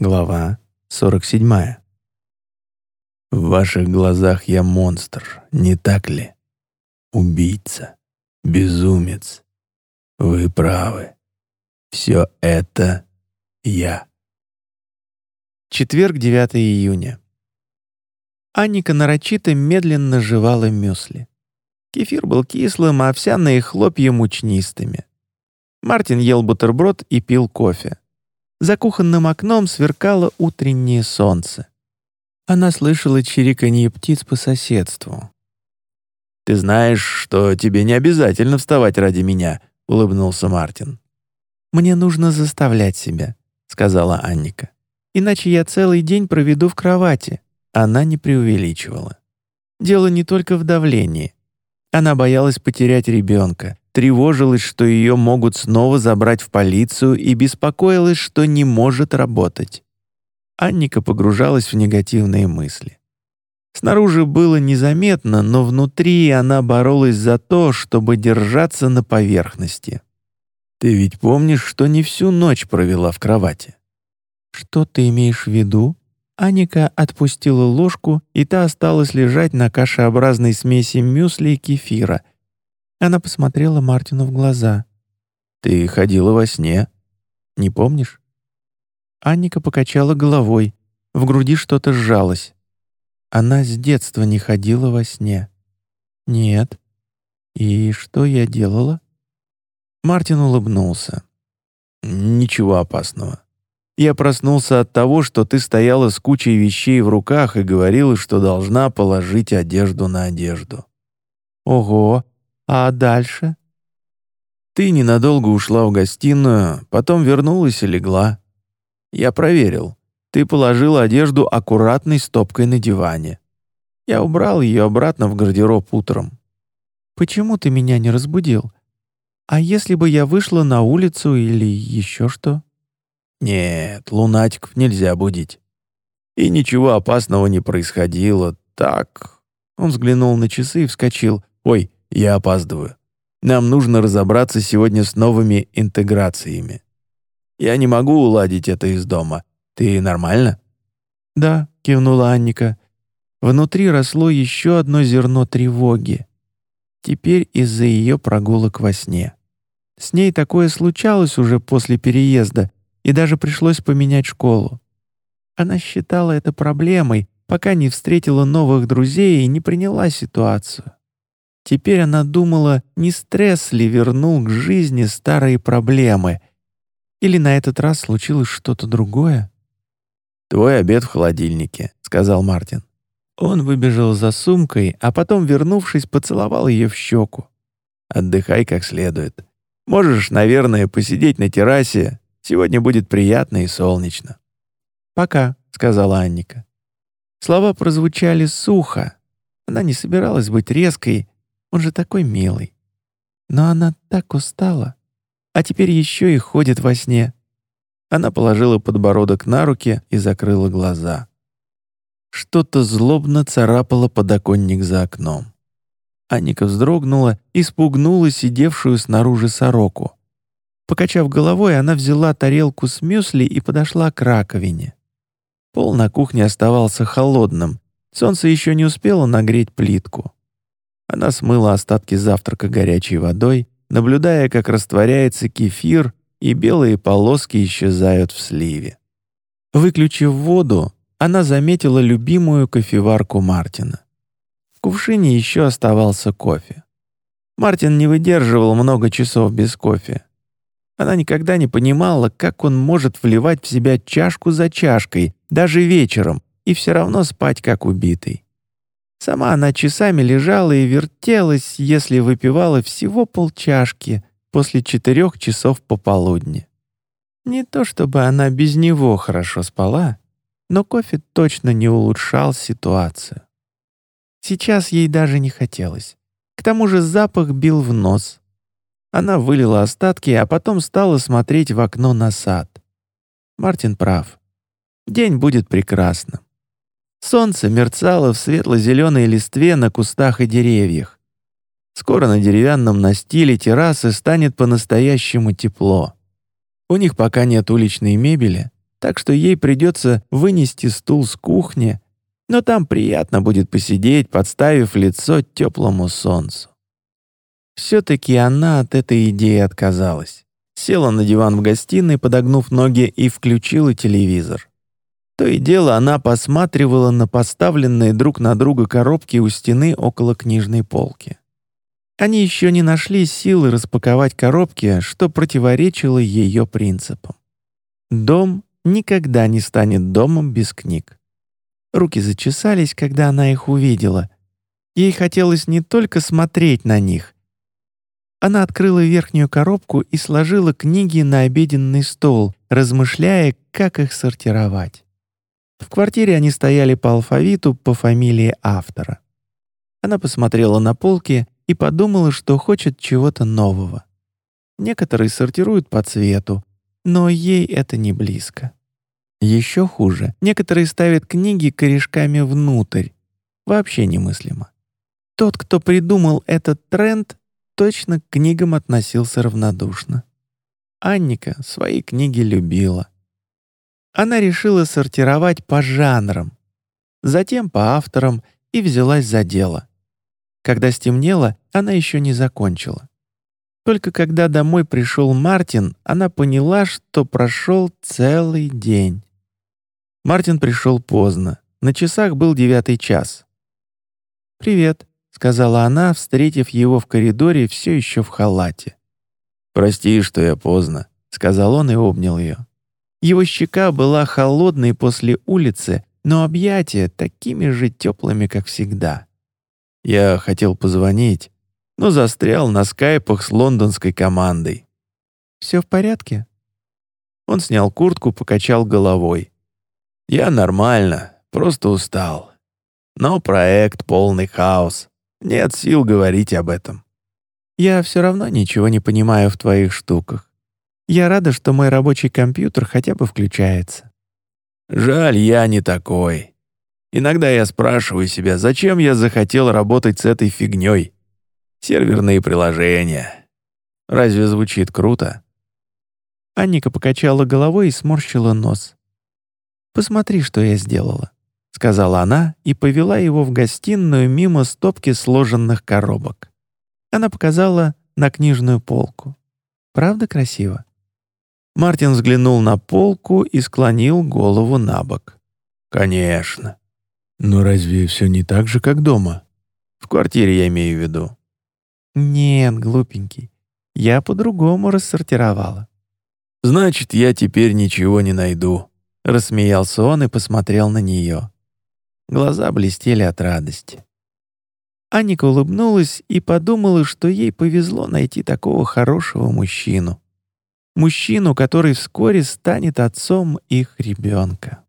Глава 47. В ваших глазах я монстр, не так ли? Убийца, безумец. Вы правы. Все это я. Четверг, 9 июня. Анника нарочито медленно жевала мюсли. Кефир был кислым, а овсяные хлопья мучнистыми. Мартин ел бутерброд и пил кофе. За кухонным окном сверкало утреннее солнце. Она слышала чириканье птиц по соседству. «Ты знаешь, что тебе не обязательно вставать ради меня», — улыбнулся Мартин. «Мне нужно заставлять себя», — сказала Анника. «Иначе я целый день проведу в кровати». Она не преувеличивала. Дело не только в давлении. Она боялась потерять ребенка, тревожилась, что ее могут снова забрать в полицию и беспокоилась, что не может работать. Анника погружалась в негативные мысли. Снаружи было незаметно, но внутри она боролась за то, чтобы держаться на поверхности. «Ты ведь помнишь, что не всю ночь провела в кровати?» «Что ты имеешь в виду?» Аника отпустила ложку, и та осталась лежать на кашеобразной смеси мюсли и кефира — она посмотрела Мартину в глаза. «Ты ходила во сне. Не помнишь?» Анника покачала головой. В груди что-то сжалось. Она с детства не ходила во сне. «Нет. И что я делала?» Мартин улыбнулся. «Ничего опасного. Я проснулся от того, что ты стояла с кучей вещей в руках и говорила, что должна положить одежду на одежду». «Ого!» А дальше? Ты ненадолго ушла в гостиную, потом вернулась и легла. Я проверил. Ты положила одежду аккуратной стопкой на диване. Я убрал ее обратно в гардероб утром. Почему ты меня не разбудил? А если бы я вышла на улицу или еще что? Нет, лунатиков нельзя будить. И ничего опасного не происходило. Так. Он взглянул на часы и вскочил. Ой, я опаздываю. Нам нужно разобраться сегодня с новыми интеграциями. Я не могу уладить это из дома. Ты нормально?» «Да», — кивнула Анника. Внутри росло еще одно зерно тревоги. Теперь из-за ее прогулок во сне. С ней такое случалось уже после переезда, и даже пришлось поменять школу. Она считала это проблемой, пока не встретила новых друзей и не приняла ситуацию. Теперь она думала, не стресс ли вернул к жизни старые проблемы, или на этот раз случилось что-то другое. «Твой обед в холодильнике», — сказал Мартин. Он выбежал за сумкой, а потом, вернувшись, поцеловал ее в щеку. «Отдыхай как следует. Можешь, наверное, посидеть на террасе. Сегодня будет приятно и солнечно». «Пока», — сказала Анника. Слова прозвучали сухо. Она не собиралась быть резкой, он же такой милый. Но она так устала. А теперь еще и ходит во сне. Она положила подбородок на руки и закрыла глаза. Что-то злобно царапало подоконник за окном. Аника вздрогнула и спугнула сидевшую снаружи сороку. Покачав головой, она взяла тарелку с мюсли и подошла к раковине. Пол на кухне оставался холодным, солнце еще не успело нагреть плитку. Она смыла остатки завтрака горячей водой, наблюдая, как растворяется кефир, и белые полоски исчезают в сливе. Выключив воду, она заметила любимую кофеварку Мартина. В кувшине еще оставался кофе. Мартин не выдерживал много часов без кофе. Она никогда не понимала, как он может вливать в себя чашку за чашкой, даже вечером, и все равно спать как убитый. Сама она часами лежала и вертелась, если выпивала всего полчашки после четырех часов пополудни. Не то чтобы она без него хорошо спала, но кофе точно не улучшал ситуацию. Сейчас ей даже не хотелось. К тому же запах бил в нос. Она вылила остатки, а потом стала смотреть в окно на сад. Мартин прав. День будет прекрасным. Солнце мерцало в светло-зеленой листве на кустах и деревьях. Скоро на деревянном настиле террасы станет по-настоящему тепло. У них пока нет уличной мебели, так что ей придется вынести стул с кухни, но там приятно будет посидеть, подставив лицо теплому солнцу. Все-таки она от этой идеи отказалась. Села на диван в гостиной, подогнув ноги, и включила телевизор. То и дело она посматривала на поставленные друг на друга коробки у стены около книжной полки. Они еще не нашли силы распаковать коробки, что противоречило ее принципам. Дом никогда не станет домом без книг. Руки зачесались, когда она их увидела. Ей хотелось не только смотреть на них. Она открыла верхнюю коробку и сложила книги на обеденный стол, размышляя, как их сортировать. В квартире они стояли по алфавиту по фамилии автора. Она посмотрела на полки и подумала, что хочет чего-то нового. Некоторые сортируют по цвету, но ей это не близко. Еще хуже, некоторые ставят книги корешками внутрь. Вообще немыслимо. Тот, кто придумал этот тренд, точно к книгам относился равнодушно. Анника свои книги любила. Она решила сортировать по жанрам, затем по авторам и взялась за дело. Когда стемнело, она еще не закончила. Только когда домой пришел Мартин, она поняла, что прошел целый день. Мартин пришел поздно. На часах был девятый час. «Привет», — сказала она, встретив его в коридоре все еще в халате. «Прости, что я поздно», — сказал он и обнял ее. Его щека была холодной после улицы, но объятия такими же теплыми, как всегда. Я хотел позвонить, но застрял на скайпах с лондонской командой. «Все в порядке?» Он снял куртку, покачал головой. «Я нормально, просто устал. Но проект полный хаос. Нет сил говорить об этом». «Я все равно ничего не понимаю в твоих штуках. Я рада, что мой рабочий компьютер хотя бы включается». «Жаль, я не такой. Иногда я спрашиваю себя, зачем я захотел работать с этой фигней? Серверные приложения. Разве звучит круто? Анника покачала головой и сморщила нос. «Посмотри, что я сделала», — сказала она и повела его в гостиную мимо стопки сложенных коробок. Она показала на книжную полку. «Правда красиво?» Мартин взглянул на полку и склонил голову на бок. «Конечно. Но разве все не так же, как дома? В квартире я имею в виду. Нет, глупенький. Я по-другому рассортировала. Значит, я теперь ничего не найду. Рассмеялся он и посмотрел на нее. Глаза блестели от радости. Аника улыбнулась и подумала, что ей повезло найти такого хорошего мужчину. Мужчину, который вскоре станет отцом их ребенка.